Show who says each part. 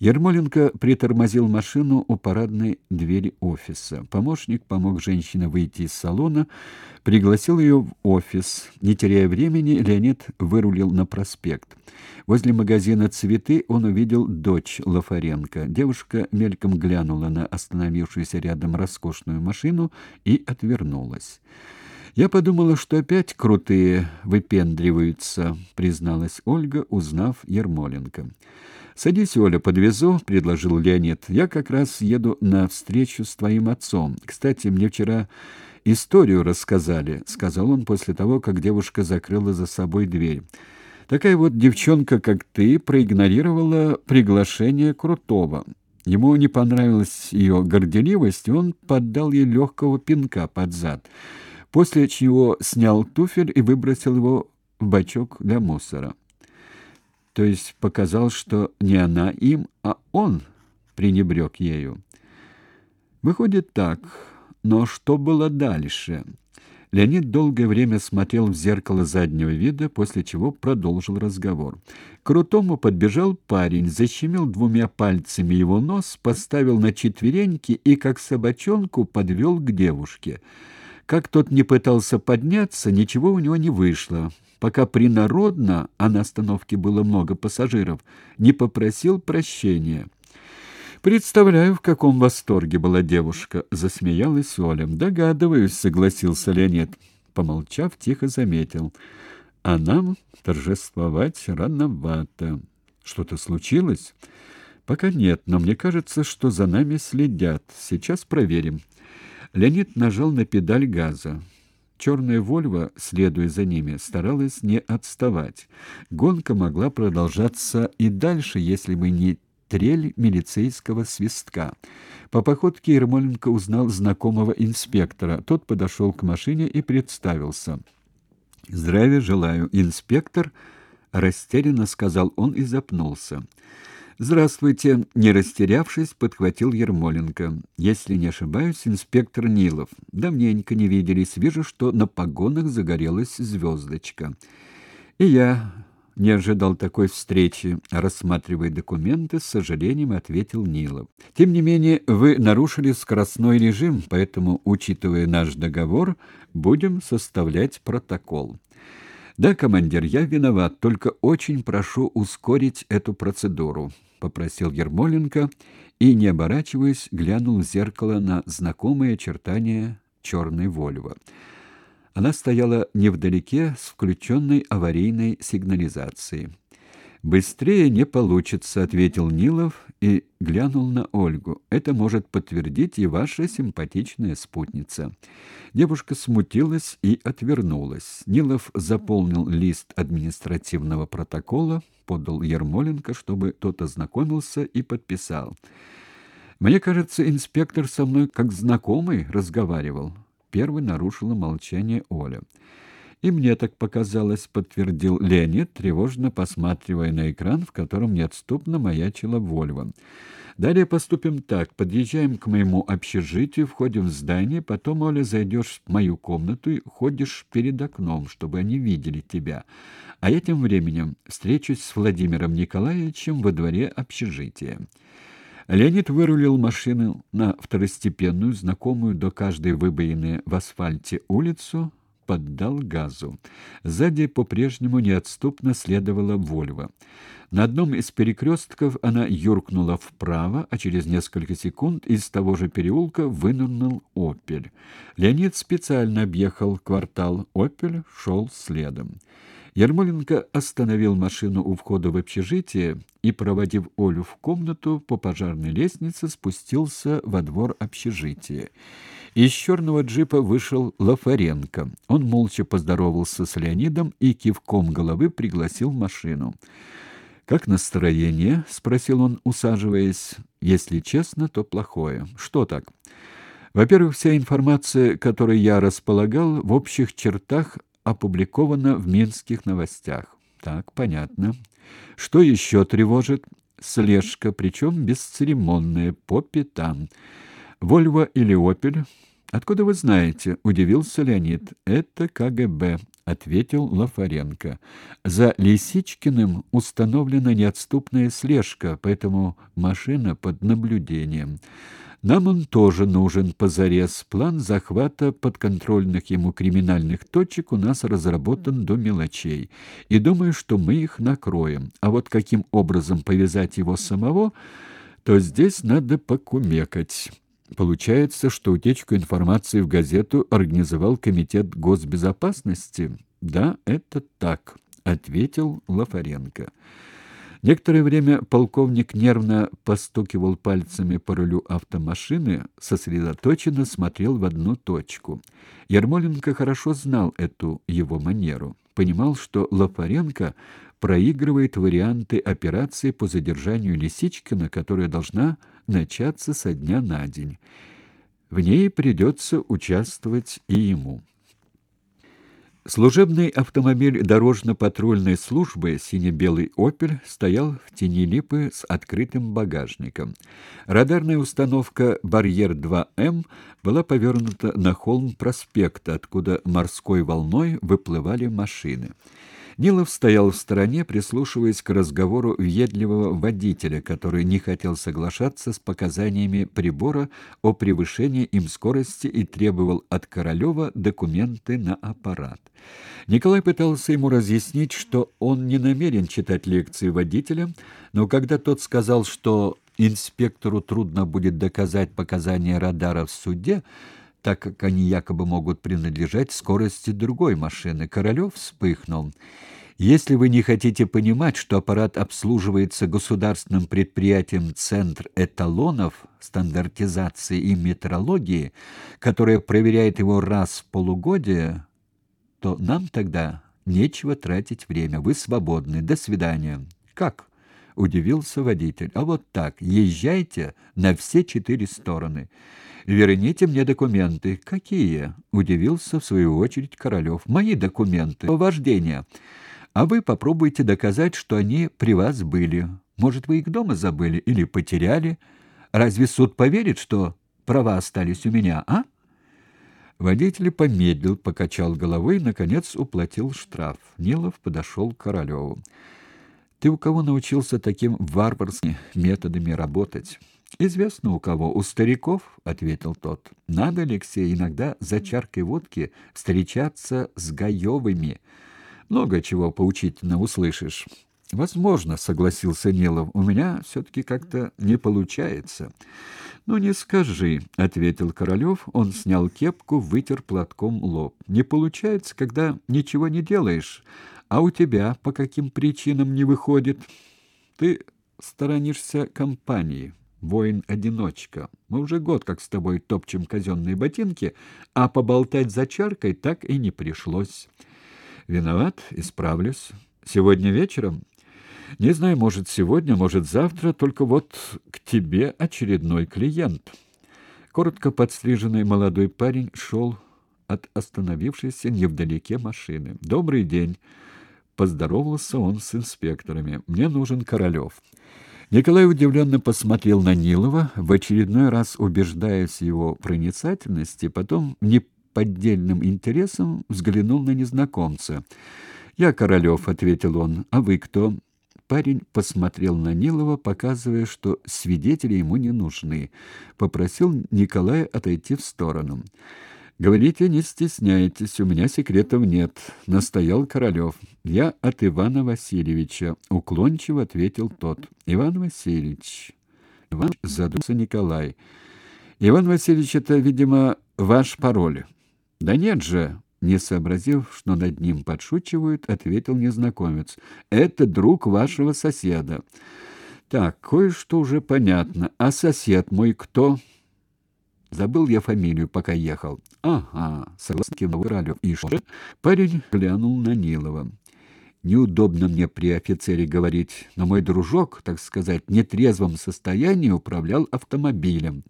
Speaker 1: Ермоленко притормозил машину у парадной двери офиса. Помощник помог женщине выйти из салона, пригласил ее в офис. Не теряя времени, Леонид вырулил на проспект. Возле магазина «Цветы» он увидел дочь Лафаренко. Девушка мельком глянула на остановившуюся рядом роскошную машину и отвернулась. «Я подумала, что опять крутые выпендриваются», — призналась Ольга, узнав Ермоленко. «Садись, Оля, подвезу», — предложил Леонид. «Я как раз еду на встречу с твоим отцом. Кстати, мне вчера историю рассказали», — сказал он после того, как девушка закрыла за собой дверь. «Такая вот девчонка, как ты, проигнорировала приглашение Крутого. Ему не понравилась ее горделивость, и он поддал ей легкого пинка под зад, после чего снял туфель и выбросил его в бачок для мусора то есть показал, что не она им, а он пренебрег ею. Выходит так, но что было дальше? Леонид долгое время смотрел в зеркало заднего вида, после чего продолжил разговор. К Крутому подбежал парень, защемил двумя пальцами его нос, поставил на четвереньки и, как собачонку, подвел к девушке. Как тот не пытался подняться, ничего у него не вышло пока принародно, а на остановке было много пассажиров, не попросил прощения. Представляю, в каком восторге была девушка, засмеялась Оля. Догадываюсь, согласился Леонид, помолчав, тихо заметил: а нам торжествовать рановато. Что-то случилось? Пока нет, но мне кажется, что за нами следят. Сейчас проверим. Леонид нажал на педаль газа. Черная «Вольво», следуя за ними, старалась не отставать. Гонка могла продолжаться и дальше, если бы не трель милицейского свистка. По походке Ермоленко узнал знакомого инспектора. Тот подошел к машине и представился. «Здравия желаю, инспектор», — растерянно сказал он и запнулся. Здравствуйте, не растерявшись, подхватил Ермоленко. Если не ошибаюсь, инспектор Нилов. Давненько не виделись, вижу, что на погонах загорелась звездочка. И я не ожидал такой встречи, рассматривая документы, с сожалением ответил Нилов. Тем не менее, вы нарушили скоростной режим, поэтому, учитывая наш договор, будем составлять протокол. Да, командир, я виноват, только очень прошу ускорить эту процедуру попросил Ермоленко и, не оборачиваясь, глянул в зеркало на знакомые очертания черной Вольво. Она стояла невдалеке с включенной аварийной сигнализацией. Быстрее не получится, ответил Нилов и глянул на Ольгу. Это может подтвердить и ваша симпатичная спутница. Девушка смутилась и отвернулась. Нилов заполнил лист административного протокола, подал Ермоленко, чтобы тот ознакомился и подписал. Мне кажется, инспектор со мной как знакомый разговаривал. Первый нарушила молчание Оля. И мне так показалось, подтвердил Леонид, тревожно посматривая на экран, в котором неотступно маячила Вольва. Далее поступим так: подъезжаем к моему общежитию, входим в здание, потом Оля зайдешь в мою комнату и ходишь перед окном, чтобы они видели тебя. А я тем временем встречусь с Владимиром Николаевичем во дворе общежития. Леонид вырулил машину на второстепенную, знакомую до каждой выбоины в асфальте улицу, поддал газу. Сзади по-прежнему неотступно следовала «Вольво». На одном из перекрестков она юркнула вправо, а через несколько секунд из того же переулка вынырнул «Опель». Леонид специально объехал квартал, «Опель» шел следом. Ермоленко остановил машину у входа в общежитие и, проводив Олю в комнату, по пожарной лестнице спустился во двор общежития. Из черного джипа вышел Лафаренко. Он молча поздоровался с Леонидом и кивком головы пригласил машину. «Как настроение?» — спросил он, усаживаясь. «Если честно, то плохое. Что так?» «Во-первых, вся информация, которой я располагал, в общих чертах опубликована в Минских новостях». «Так, понятно. Что еще тревожит?» «Слежка, причем бесцеремонная, по пятам». Вольво или Опель? Откуда вы знаете? удивился Леонид. Это КГБ, ответил Лафаренко. За Лисичкиным установлена неотступная слежка, поэтому машина под наблюдением. Нам он тоже нужен позарез. План захвата подконтрольных ему криминальных точек у нас разработан до мелочей. И думаю, что мы их накроем. А вот каким образом повязать его самого, то здесь надо покумекать. Получается, что утечку информации в газету организовал комитет госбезопасности? Да, это так, ответил Лафаренко. Некоторое время полковник нервно постукивал пальцами по рулю автомашины, сосредоточенно смотрел в одну точку. Ермоленко хорошо знал эту его манеру, понимал, что Лапаренко проигрывает варианты операции по задержанию Лисичкина, которая должна начаться со дня на день. В ней придется участвовать и ему. Служебный автомобиль дорожно-патрульной службы сине-белый «Опель» стоял в тени липы с открытым багажником. Радарная установка «Барьер-2М» была повернута на холм проспекта, откуда морской волной выплывали машины. Нилов стоял в стороне, прислушиваясь к разговору въедливого водителя, который не хотел соглашаться с показаниями прибора о превышении им скорости и требовал от Королева документы на аппарат. Николай пытался ему разъяснить, что он не намерен читать лекции водителя, но когда тот сказал, что инспектору трудно будет доказать показания радара в суде, так как они якобы могут принадлежать скорости другой машины. Королев вспыхнул. Если вы не хотите понимать, что аппарат обслуживается государственным предприятием Центр эталонов стандартизации и метрологии, которое проверяет его раз в полугодие, то нам тогда нечего тратить время. Вы свободны. До свидания. Как? удивился водитель. А вот так, езжайте на все четыре стороны. Верните мне документы. Какие? удивился в свою очередь Королев. Мои документы по вождению. А вы попробуйте доказать, что они при вас были. Может, вы их дома забыли или потеряли? Разве суд поверит, что права остались у меня, а? Водитель помедлил, покачал головой и наконец уплатил штраф. Нилов подошел к Королеву. Ты у кого научился таким варварскими методами работать? Известно у кого, у стариков, ответил тот. Надо, Алексей, иногда за чаркой водки встречаться с гаевыми. Много чего поучительно услышишь. Возможно, согласился Нилов. У меня все таки как-то не получается. Ну не скажи, ответил Королев. Он снял кепку, вытер платком лоб. Не получается, когда ничего не делаешь. А у тебя по каким причинам не выходит? Ты сторонишься компании, воин-одиночка. Мы уже год как с тобой топчем казенные ботинки, а поболтать за чаркой так и не пришлось. Виноват, исправлюсь. Сегодня вечером? Не знаю, может, сегодня, может, завтра, только вот к тебе очередной клиент. Коротко подстриженный молодой парень шел от остановившейся невдалеке машины. Добрый день. Поздоровался он с инспекторами. «Мне нужен Королев». Николай удивленно посмотрел на Нилова, в очередной раз убеждаясь его проницательности, потом неподдельным интересом взглянул на незнакомца. «Я Королев», — ответил он. «А вы кто?» Парень посмотрел на Нилова, показывая, что свидетели ему не нужны. Попросил Николая отойти в сторону. Говорите, не стесняйтесь, у меня секретов нет, настоял Королев. Я от Ивана Васильевича, уклончиво ответил тот. Иван Васильевич. Иван задумался Николай. Иван Васильевич, это, видимо, ваш пароль. Да нет же, не сообразив, что над ним подшучивают, ответил незнакомец. Это друг вашего соседа. Так, кое-что уже понятно. А сосед мой кто? Забыл я фамилию, пока ехал. Ага, согласно кивнул Королев. И что? Парень глянул на Нилова. Неудобно мне при офицере говорить, но мой дружок, так сказать, в нетрезвом состоянии управлял автомобилем.